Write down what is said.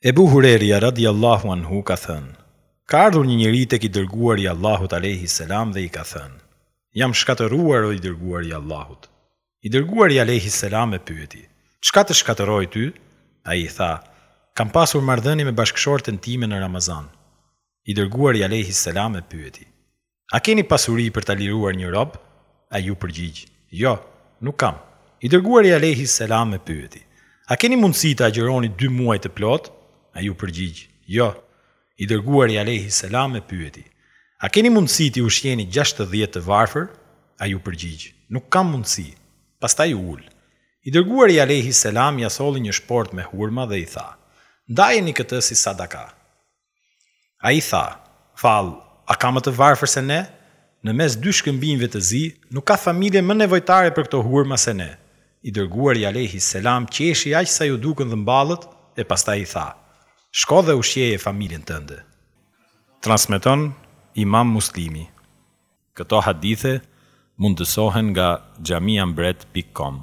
Ebu Hurerja radijallahu anhu ka thënë, Ka ardhur një njeri tek i dërguari i Allahut alejhi selam dhe i ka thënë, Jam shkatërruar o i dërguari i Allahut. I dërguari alejhi selam e pyeti, Çka të shkatërroi ty? Ai i tha, Kam pasur marrëdhënie me bashkëshorten time në Ramazan. I dërguari alejhi selam e pyeti, A keni pasuri për ta liruar një rob? Ai iu përgjigj, Jo, nuk kam. I dërguari alejhi selam e pyeti, A keni mundësi të agjëroni dy muaj të plotë? Ai iu përgjigj, Jo. I dërguari alejhi selam e pyeti, A keni mundësi t'i ushqeni gjashtëdhjetë të varfër? Ai iu përgjigj, Nuk kam mundësi. Pastaj u ul. I dërguari alejhi selam ia solli një shportë me hurma dhe i tha, Ndajeni këtë si sadaka. Ai tha, Fal, a ka më të varfër se ne? Në mes dy shkëmbinjve të zi, nuk ka familje më nevojtare për këto hurma se ne. I Dërguari alejhi selam qeshi aq sa iu dukën dhëmballët e pastaj i tha, Shko dhe ushqeje familjen tënde. Transmeton Imam Muslimi. Këto hadithe mundësohen nga xhamiambret pikë kom.